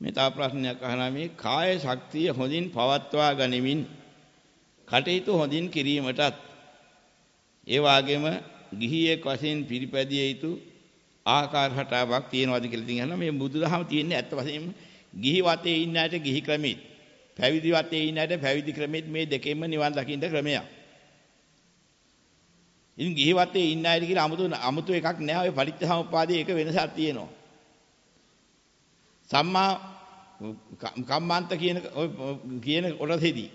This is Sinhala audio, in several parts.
මේ තව ප්‍රශ්නයක් අහනවා මේ කාය ශක්තිය හොඳින් පවත්වා ගනිමින් කටයුතු හොඳින් කිරීමටත් ඒ වගේම ගිහියෙක් වශයෙන් පිළිපැදිය යුතු ආකාර හටාවක් තියෙනවාද කියලා ඉතින් අහනවා. මේ බුදුදහම තියෙන්නේ ඇත්ත වශයෙන්ම ගිහි වතේ ඉන්න අයට ගිහි ක්‍රමෙත් පැවිදි වතේ ඉන්න අයට පැවිදි ක්‍රමෙත් මේ දෙකෙන්ම නිවන් දකින්න ක්‍රමයක්. ඉතින් ගිහි වතේ ඉන්න අයට කියලා 아무තු 아무තු එකක් නෑ ඔය පටිච්චසමුප්පාදයේ එක වෙනසක් තියෙනවා. සම්මා කම්මාන්ත කියන කියන කොටසෙදී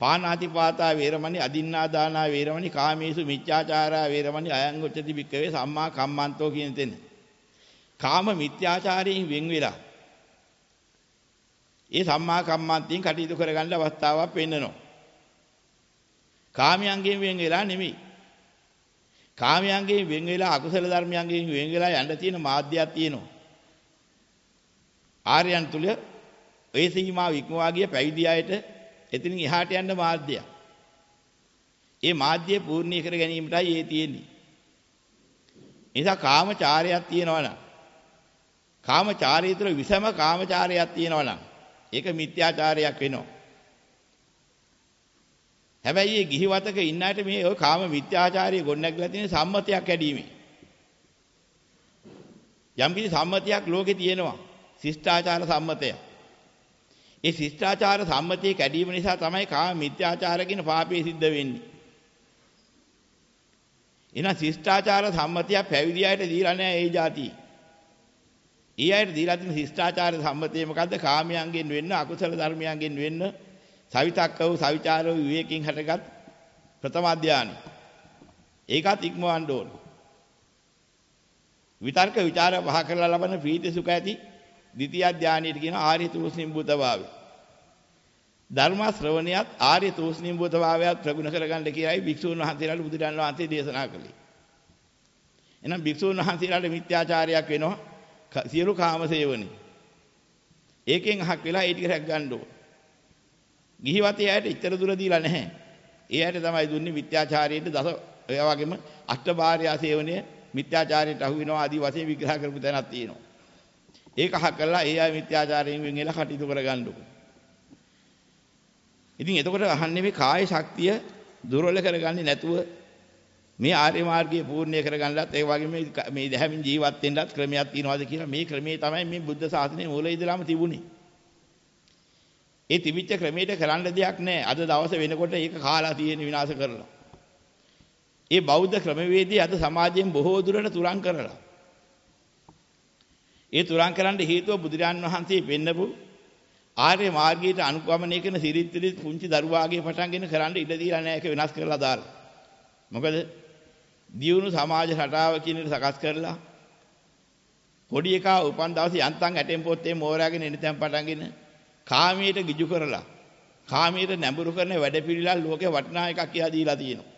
පානාතිපාතා වේරමණි අදින්නා දානා වේරමණි කාමේසු මිච්ඡාචාරා වේරමණි අයං උච්චති බික්කවේ සම්මා කම්මන්තෝ කියන තැන. කාම මිත්‍යාචාරයෙන් වෙන් වෙලා ඒ සම්මා කම්මන්තයෙන් කටයුතු කරගන්න අවස්ථාවක් පෙන්නනවා. කාමයන්ගෙන් වෙන් වෙලා නෙමෙයි. කාමයන්ගෙන් වෙන් වෙලා අකුසල ධර්මයන්ගෙන් වෙන් වෙලා යන්න තියෙන මාධ්‍යයක් තියෙනවා. ආර්යයන් තුල ඒ සීමාව ඉක්මවා ගිය පැවිදි අයට එතනින් එහාට යන්න මාධ්‍යයක්. ඒ මාධ්‍යය පූර්ණී කර ගැනීමටයි ඒ තියෙන්නේ. නිසා කාමචාරයක් තියෙනවා නම් කාමචාරය තුළ විසම කාමචාරයක් තියෙනවා නම් ඒක මිත්‍යාචාරයක් වෙනවා. හැබැයි මේ ගිහිවතක ඉන්න අයට මේ ඔය කාම මිත්‍යාචාරය ගොඩනැගලා තියෙන සම්මතයක් ඇදීමේ. යම්කිසි සම්මතයක් ලෝකේ තියෙනවා. ශිෂ්ටාචාර සම්මතය. ඒ ශිෂ්ටාචාර සම්මතිය කැඩීම නිසා තමයි කාම මිත්‍යාචාර කියන පාපය සිද්ධ වෙන්නේ. එහෙනම් ශිෂ්ටාචාර සම්මතිය පැවිදි අයට දීලා නැහැ ඒ જાති. ඒ අයට දීලා තියෙන ශිෂ්ටාචාර සම්මතිය මොකද්ද? කාමයන්ගෙන් වෙන්න, අකුසල ධර්මයන්ගෙන් වෙන්න, සවිතක්කව, සවිචාරව විවේකයෙන් හටගත් ප්‍රථම ධානය. ඒකත් ඉක්මවන්න ඕන. විතර්ක විචාර පහ කරලා ලබන ප්‍රීති සුඛ ඇති ද්විතිය ධානයට කියන ආර්ය තූස්නිම්බුත භාවය. ධර්ම ශ්‍රවණියත් ආර්ය තූස්නිම්බුත භාවයත් ප්‍රගුණ කරගන්න කියලායි භික්ෂුන් වහන්සේලාට බුදුරජාණන් වහන්සේ දේශනා කළේ. එහෙනම් භික්ෂුන් වහන්සේලාට මිත්‍යාචාරයක් වෙනවා සියලු කාම සේවනි. ඒකෙන් අහක් වෙලා ඒ ටික රැක් ගන්න ඕන. ගිහිවතේ ඇයට ඉතර දුර දීලා නැහැ. ඒ ඇයට තමයි දුන්නේ මිත්‍යාචාරයේද දස ඔය වගේම අෂ්ටභාර්යා සේවනය මිත්‍යාචාරයට අහු වෙනවා ආදී වශයෙන් විග්‍රහ කරපු තැනක් තියෙනවා. ඒක අහ කළා ඒ අය මිත්‍යාචාරයෙන් වෙන් වෙලා කටයුතු කරගන්නකො. ඉතින් එතකොට අහන්නේ මේ කාය ශක්තිය දුර්වල කරගන්නේ නැතුව මේ ආර්ය මාර්ගයේ පූර්ණ්‍ය කරගන්නත් ඒ වගේම මේ දැහැමින් ජීවත් වෙන්නත් ක්‍රමයක් තියනවාද කියලා මේ ක්‍රමයේ තමයි මේ බුද්ධ ශාසනයේ මූලයේ ඉඳලාම තිබුණේ. ඒ තිබිච්ච ක්‍රමයට කරන්න දෙයක් නැහැ. අද දවසේ වෙනකොට ඒක කාලා තියෙන විනාශ කරලා. ඒ බෞද්ධ ක්‍රමවේදී අද සමාජයෙන් බොහෝ දුරට තුරන් කරලා ඒ තුරන් කරන්න හේතුව බුදුරජාන් වහන්සේ පෙන්නපු ආර්ය මාර්ගයට අනුගමනය කරන සිරිත් සිරිත් පුංචි දරුවාගේ පටන්ගෙන කරන්න ඉඩ දීලා නැහැ ඒක වෙනස් කරලා දාලා. මොකද දියුණු සමාජ රටාව කියන එක සකස් කරලා පොඩි එකා උපන් දවසේ යන්තම් ඇටෙන් පොත්තේ මෝරාගෙන එන තැන් පටන්ගෙන කාමයට ගිජු කරලා කාමයට නැඹුරු කරන වැඩපිළිවෙල ලෝකේ වටිනා එකක් කියලා දීලා තියෙනවා.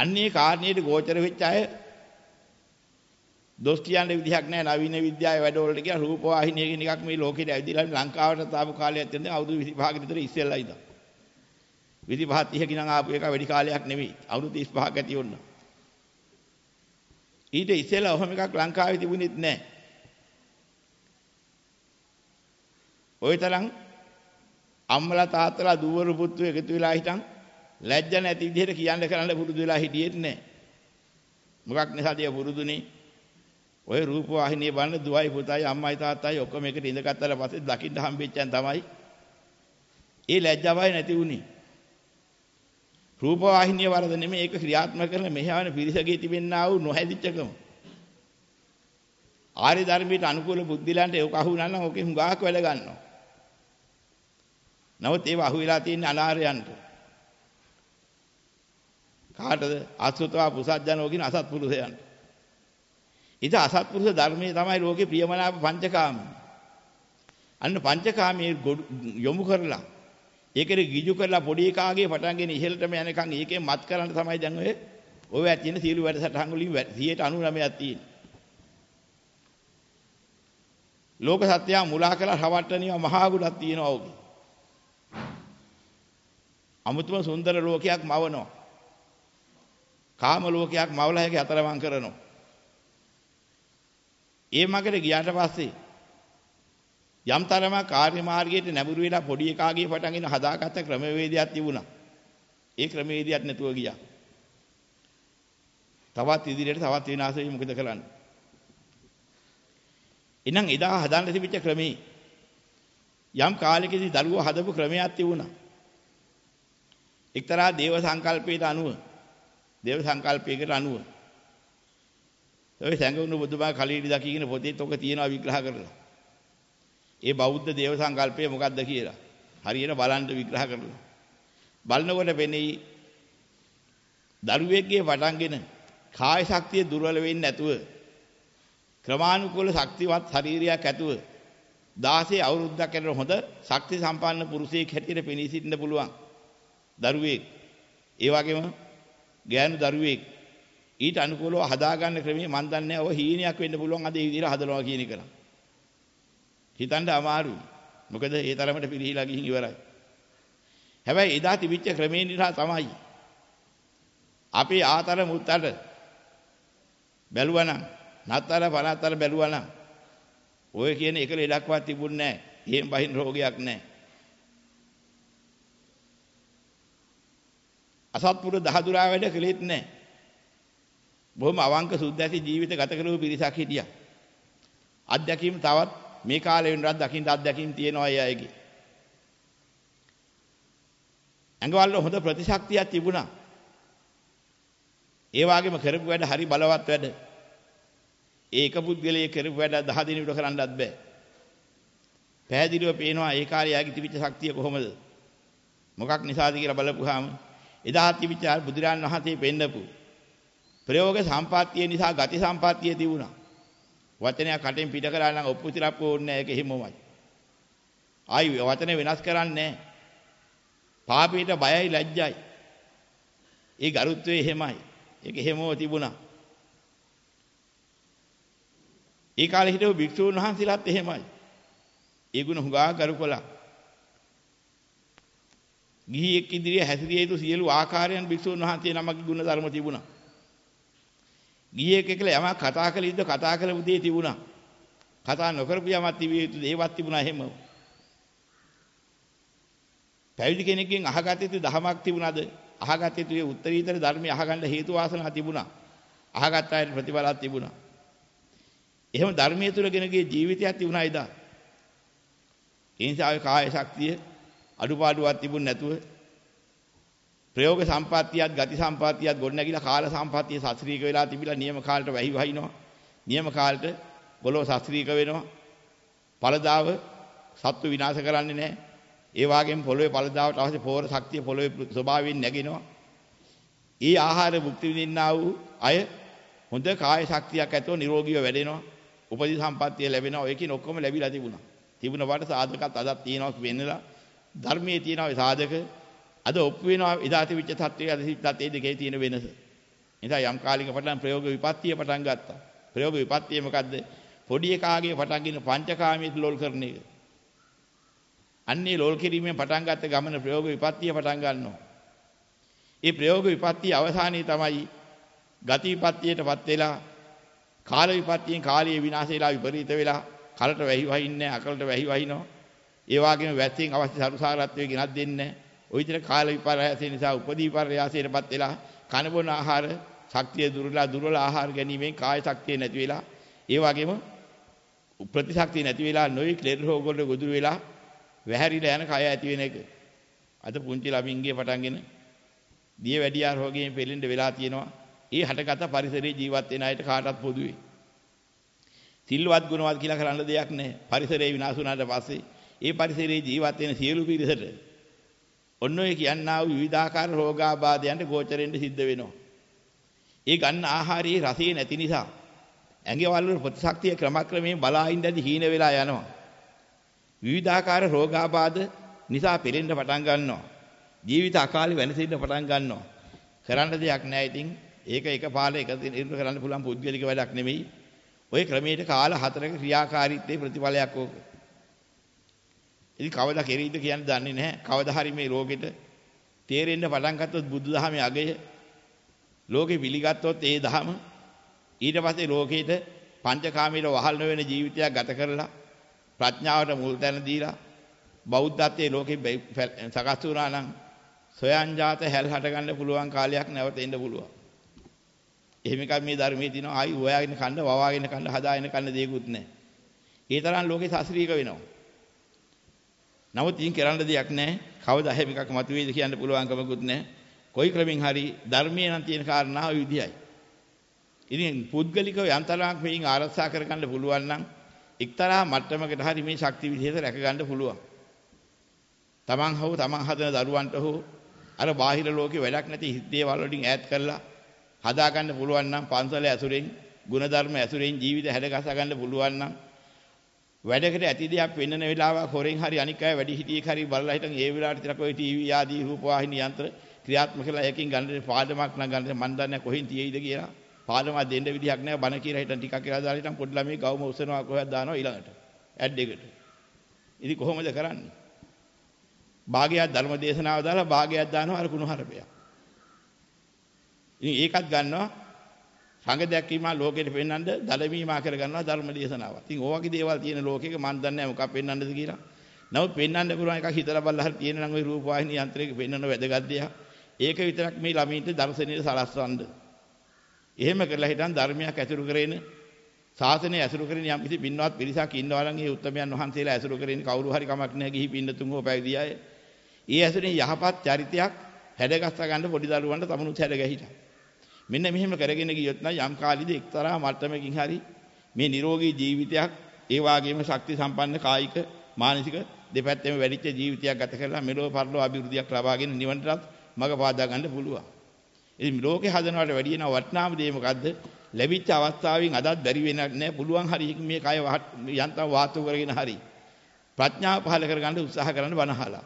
අන්නේ කාරණේට ගෝචර වෙච්ච අය දොස් කියන්න විදිහක් නැහැ. නවීන විද්‍යාවේ වැඩවලට කියන රූප වාහිනිය කියන එකක් මේ ලෝකෙට ඇවිදලා ලංකාවට තාපු කාලයක් තියෙනවා අවුරුදු 25 කට විතර ඉස්සෙල්ලා ඉඳන්. 25 30 කිනම් ආපු එක වැඩි කාලයක් නෙවෙයි. අවුරුදු 35ක් ඇති වුණා. ඊට ඉස්සෙල්ලා ඔහොම එකක් ලංකාවේ තිබුණෙත් නැහැ. ওই තරම් අම්මලා තාත්තලා දුවරු පුතු එකතු වෙලා හිටන් ලැජ්ජ නැති විදිහට කියන්න කරන්න පුරුදු වෙලා හිටියෙත් නැහැ. මොකක් නිසාද ඒ පුරුදුනේ? ඔය රූප වාහිනිය බලන දුවයි පුතයි අම්මයි තාත්තයි ඔක්කොම එකට ඉඳගත්තට පස්සේ දකින්න හම්බෙච්චන් තමයි ඒ ලැජ්ජාවයි නැති වුනේ. රූප වාහිනිය වරද නෙමෙයි ඒක ක්‍රියාත්මක කරන මෙහාවන පිරිසගේ තිබෙන්නා වූ නොහැදිච්චකම. ආර්ය ධර්මයට අනුකූල බුද්ධිලන්ට ඒක අහු වුණා නම් ඕකේ හුඟාක් වැඩ ගන්නවා. නමුත් ඒව අහු වෙලා තියෙන අනාරයන්ට. කාටද? අසුතවා පුසජ්ජනෝ කියන අසත්පුරුෂයන්ට. ඉත අසත්පුරුෂ ධර්මයේ තමයි ලෝකේ ප්‍රියමනාප පංචකාම. අන්න පංචකාමයේ යොමු කරලා ඒකේ ගිජු කරලා පොඩි එකාගේ පටන්ගෙන ඉහළටම යනකම් ඒකේ මත් කරන්න තමයි දැන් ඔය ඔය ඇතින සීළු වැඩසටහන් වලින් 199ක් තියෙන්නේ. ලෝක සත්‍යය මුලා කරලා රවට්ටනියව මහා ගුණක් තියෙනවා ඔගේ. අමුතුම සුන්දර ලෝකයක් මවනවා. කාම ලෝකයක් මවලා හැකි අතරමං කරනවා. ඒ මගට ගියාට පස්සේ යම් තරමක් කාර්ය මාර්ගයට නැඹුරු වෙලා පොඩි එකාගේ පටන්ගෙන හදාගත්ත ක්‍රමවේදයක් තිබුණා. ඒ ක්‍රමවේදයක් නැතුව ගියා. තවත් ඉදිරියට තවත් විනාශ වෙයි මොකද කරන්නේ? එහෙනම් එදා හදාන්න තිබිච්ච ක්‍රමේ යම් කාලෙකදී දරුවෝ හදපු ක්‍රමයක් තිබුණා. එක්තරා දේව සංකල්පයට අනුව දේව සංකල්පයකට අනුව ඔය සැඟවුණු බුදුබා කලීඩි දකින්න පොතේත් ඔක තියෙනවා විග්‍රහ කරලා. ඒ බෞද්ධ දේව සංකල්පය මොකක්ද කියලා. හරියට බලන්න විග්‍රහ කරලා. බලනකොට වෙන්නේ දරුවෙක්ගේ පටන්ගෙන කාය ශක්තිය දුර්වල වෙන්නේ නැතුව ක්‍රමානුකූල ශක්තිවත් ශරීරයක් ඇතුව 16 අවුරුද්දක් යනකොට හොඳ ශක්ති සම්පන්න පුරුෂයෙක් හැටියට පෙනී සිටින්න පුළුවන් දරුවෙක් ඒ වගේම ගෑනු දරුවෙක් ඊට අනුකූලව හදාගන්න ක්‍රමයේ මන් දන්නේ ඔය හීනයක් වෙන්න පුළුවන් අද ඒ විදිහට හදනවා කියන එක. හිතන්න අමාරුයි. මොකද ඒ තරමට පිළිහිලා ගිහින් ඉවරයි. හැබැයි එදා තිබිච්ච ක්‍රමේ නිසා තමයි අපේ ආතර මුත්තට බැලුවනම් නත්තර පනත්තර බැලුවනම් ඔය කියන එක ලෙඩක්වත් තිබුණේ නැහැ. එහෙම බහින් රෝගයක් නැහැ. අසත්පුර දහදුරා වැඩ කළෙත් නැහැ. බොහොම අවංක සුද්ධ ඇති ජීවිත ගත කරපු පිරිසක් හිටියා. අත්දැකීම් තවත් මේ කාලේ වෙනරත් දකින්න අත්දැකීම් තියෙනවා අය අයගේ. ඇඟවල හොඳ ප්‍රතිශක්තියක් තිබුණා. ඒ වගේම කරපු වැඩ හරි බලවත් වැඩ. ඒක පුද්ගලයේ කරපු වැඩ 10 දිනකට කරන්නත් බෑ. පැහැදිලිව පේනවා ඒ කාලේ යාගේ තිබිච්ච ශක්තිය කොහොමද? මොකක් නිසාද කියලා බලපුවාම එදා තිබිච්ච බුදුරන් වහන්සේ පෙන්නපු ප්‍රයෝග සම්පත්තිය නිසා ගති සම්පත්තිය තිබුණා. වචනයක් කටෙන් පිට කරලා නම් ඔප්පු තිරප්පු ඕනේ නැහැ ඒක එහෙමමයි. ආයි වචනේ වෙනස් කරන්නේ නැහැ. පාපීට බයයි ලැජ්ජයි. ඒ ගරුත්වය එහෙමයි. ඒක එහෙමව තිබුණා. ඒ කාලේ හිටපු භික්ෂූන් වහන්සේලාත් එහෙමයි. ඒ ගුණ හුඟා කරුකොලා. ගිහියෙක් ඉදිරියේ හැසිරිය යුතු සියලු ආකාරයන් භික්ෂූන් වහන්සේ නමකගේ ගුණ ධර්ම තිබුණා. ගිහියෙක් එක්කලා යමක් කතා කළ යුතු කතා කරපු දේ තිබුණා. කතා නොකරපු යමක් තිබිය යුතු දේවත් තිබුණා එහෙම. පැවිදි කෙනෙක්ගෙන් අහගත යුතු දහමක් තිබුණාද? අහගත යුතු ඒ උත්තරීතර ධර්මය අහගන්න හේතු වාසනා තිබුණා. අහගත් අයට ප්‍රතිඵලයක් තිබුණා. එහෙම ධර්මයේ තුල ගෙනගේ ජීවිතයක් තිබුණා එදා. ඒ නිසා කාය ශක්තිය අඩුපාඩුවක් තිබුණ නැතුව ප්‍රයෝග සම්පත්තියත් ගති සම්පත්තියත් ගොඩනැගිලා කාල සම්පත්තිය සස්ත්‍රීක වෙලා තිබිලා නියම කාලට වැහි වහිනවා. නියම කාලට පොළොව සස්ත්‍රීක වෙනවා. පළදාව සත්තු විනාශ කරන්නේ නැහැ. ඒ වගේම පොළොවේ පළදාවට අවශ්‍ය පෝර ශක්තිය පොළොවේ ස්වභාවයෙන් නැගිනවා. ඊ ආහාර භුක්ති විඳින්නා වූ අය හොඳ කාය ශක්තියක් ඇතුව නිරෝගීව වැඩෙනවා. උපදි සම්පත්තිය ලැබෙනවා. ඒකින් ඔක්කොම ලැබිලා තිබුණා. තිබුණ වට සාධකත් අදත් තියෙනවා වෙන්නලා ධර්මයේ තියෙනවා සාධක අද ඔප්පු වෙනවා එදා තිබිච්ච தත්ත්වය අද තිබිච්ච තත්ත්වයේ දෙකේ තියෙන වෙනස. නිසා යම් කාලික පටන් ප්‍රයෝග විපත්තිය පටන් ගත්තා. ප්‍රයෝග විපත්තිය මොකද්ද? පොඩි එකාගේ පටන්ගෙන පංචකාමයේ ලෝල් කරන එක. අන්නේ ලෝල් කිරීමෙන් පටන් ගත්ත ගමන ප්‍රයෝග විපත්තිය පටන් ගන්නවා. ඒ ප්‍රයෝග විපත්තිය අවසානයේ තමයි ගති විපත්තියටපත් වෙලා කාල විපත්තියෙන් කාලයේ විනාශ වෙලා විපරීත වෙලා කලට වැහි වහින්නේ අකලට වැහි වහිනවා. ඒ වගේම වැස්සෙන් අවශ්‍ය සරුසාරත්වය ගෙනත් දෙන්නේ ඔය විතර කාල විපර්යාසය නිසා උපදී විපර්යාසයටපත් වෙලා කන බොන ආහාර ශක්තිය දුර්වල දුර්වල ආහාර ගැනීමෙන් කාය ශක්තිය නැති වෙලා ඒ වගේම ප්‍රතිශක්තිය නැති වෙලා නොයි ක්ලෙර් රෝග වලට ගොදුරු වෙලා වැහැරිලා යන කය ඇති වෙන එක. අද පුංචි ළමින්ගේ පටන්ගෙන දිය වැඩියා රෝගයෙන් පෙළෙන්න වෙලා තියෙනවා. ඒ හටගත පරිසරයේ ජීවත් වෙන අයට කාටවත් පොදුවේ. සිල්වත් ගුණවත් කියලා කරන්න දෙයක් නැහැ. පරිසරය විනාශ වුණාට පස්සේ ඒ පරිසරයේ ජීවත් වෙන සියලු පිරිසට ඔන්න ඔය කියන්නා වූ විවිධාකාර රෝගාබාධයන්ට ගෝචරෙන්න සිද්ධ වෙනවා. ඒ ගන්න ආහාරයේ රසය නැති නිසා ඇඟවල වල ප්‍රතිශක්තිය ක්‍රමක්‍රමයෙන් බලාින්න ඇති හීන වෙලා යනවා. විවිධාකාර රෝගාබාධ නිසා පෙරෙන්න පටන් ගන්නවා. ජීවිත අකාලේ වෙනසෙන්න පටන් ගන්නවා. කරන්න දෙයක් නැහැ ඉතින් ඒක එකපාරට එක දිනකට කරන්න පුළුවන් පුද්ගලික වැඩක් නෙමෙයි. ওই ක්‍රමයට කාල හතරක ක්‍රියාකාරීත්වයේ ප්‍රතිඵලයක් ඕක. ඉතින් කවදා කෙරෙයිද කියන්න දන්නේ නැහැ. කවදා හරි මේ රෝගෙට තේරෙන්න පටන් ගත්තොත් බුදුදහමේ අගය ලෝකෙ පිළිගත්තොත් ඒ දහම ඊට පස්සේ ලෝකෙට පංචකාමීල වහල් නොවන ජීවිතයක් ගත කරලා ප්‍රඥාවට මුල් තැන දීලා බෞද්ධත්වයේ ලෝකෙ සකස් වුණා නම් සොයන්ජාත හැල් හට ගන්න පුළුවන් කාලයක් නැවත එන්න පුළුවන්. එහෙම එකක් මේ ධර්මයේ තියෙනවා ආයි හොයාගෙන කන්න වවාගෙන කන්න හදාගෙන කන්න දෙයක්වත් නැහැ. ඒ තරම් ලෝකේ සාස්ත්‍රීක වෙනවා. නමුත් ඉන් කරන්න දෙයක් නැහැ. කවදා හැම එකක් මතුවේද කියන්න පුළුවන් කමකුත් නැහැ. කොයි ක්‍රමෙන් හරි ධර්මයේ නම් තියෙන කාරණාව විදියයි. ඉතින් පුද්ගලිකව යන්තරාක් මේන් ආරක්ෂා කරගන්න පුළුවන් නම් එක්තරා මට්ටමකට හරි මේ ශක්ති විදිහට රැක ගන්න පුළුවන්. තමන් හෝ තමන් හදන දරුවන්ට හෝ අර බාහිර ලෝකේ වැඩක් නැති හිතේවල් වලින් ඈත් කරලා හදා ගන්න පුළුවන් නම් පන්සල ඇසුරෙන් ಗುಣධර්ම ඇසුරෙන් ජීවිත හැඩගස ගන්න පුළුවන් නම් වැඩකට ඇති දෙයක් වෙන්නන වෙලාවක හොරෙන් හරි අනික් අය වැඩි හිටියෙක් හරි බලලා හිටන් ඒ වෙලාවට විතරක් ඔය ටීවී ආදී රූපවාහිනී යන්ත්‍ර ක්‍රියාත්මක කරලා එකකින් ගන්න පාඩමක් නම් ගන්න මන් දන්නේ කොහෙන් තියෙයිද කියලා. පාඩමක් දෙන්න විදිහක් නැහැ. බන කියලා හිටන් ටිකක් කියලා දාලා හිටන් පොඩි ළමයි ගවම උසනවා කොහෙද දානවා ඊළඟට. ඇඩ් එකට. ඉතින් කොහොමද කරන්නේ? භාගයක් ධර්ම දේශනාව දාලා භාගයක් දානවා අර කුණු හරපයක්. ඉතින් ඒකත් ගන්නවා සංඝ දැක්වීම ලෝකෙට පෙන්වන්න දලමීමා කර ගන්නවා ධර්ම දේශනාව. ඉතින් ඕ වගේ දේවල් තියෙන ලෝකෙක මන් දන්නේ නැහැ මොකක් පෙන්වන්නද කියලා. නමුත් පෙන්වන්න පුළුවන් එකක් හිතලා බලලා හරි තියෙන නම් ওই රූප වාහිනී යන්ත්‍රයක පෙන්වන වැදගත් දෙයක්. ඒක විතරක් මේ ළමයින්ට දර්ශනීය සලස්වන්න. එහෙම කරලා හිටන් ධර්මයක් ඇසුරු කරගෙන ශාසනය ඇසුරු කරගෙන යම් කිසි පින්වත් පිරිසක් ඉන්නවා නම් ඒ උත්තමයන් වහන්සේලා ඇසුරු කරගෙන කවුරු හරි කමක් නැහැ ගිහි පින්නතුන් හෝ පැවිදි අය. ඒ ඇසුරෙන් යහපත් චරිතයක් හැඩගස්ස ගන්න පොඩි දරුවන්ට තමනුත් හැඩ ගැහිලා. මෙන්න මෙහෙම කරගෙන ගියොත් නම් යම් කාලෙදී එක්තරා මට්ටමකින් හරි මේ නිරෝගී ජීවිතයක් ඒ වාගේම ශක්ති සම්පන්න කායික මානසික දෙපැත්තෙම වැඩිච්ච ජීවිතයක් ගත කරලා මෙලොව පරලොව අභිවෘද්ධියක් ලබාගෙන නිවනටත් මඟ පාදා ගන්න පුළුවන්. ඉතින් ලෝකේ හදනවට වැඩිය න වටිනාම දේ මොකද්ද? ලැබිච්ච අවස්ථාවෙන් අදත් බැරි වෙන්නේ නැහැ. පුළුවන් හරි මේ කය යන්තම් වාතු කරගෙන හරි ප්‍රඥාව පහල කරගන්න උත්සාහ කරන්න බනහලා.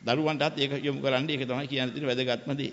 දරුවන්ටත් ඒක යොමු කරන්න ඒක තමයි කියන්න තියෙන වැදගත්ම දේ.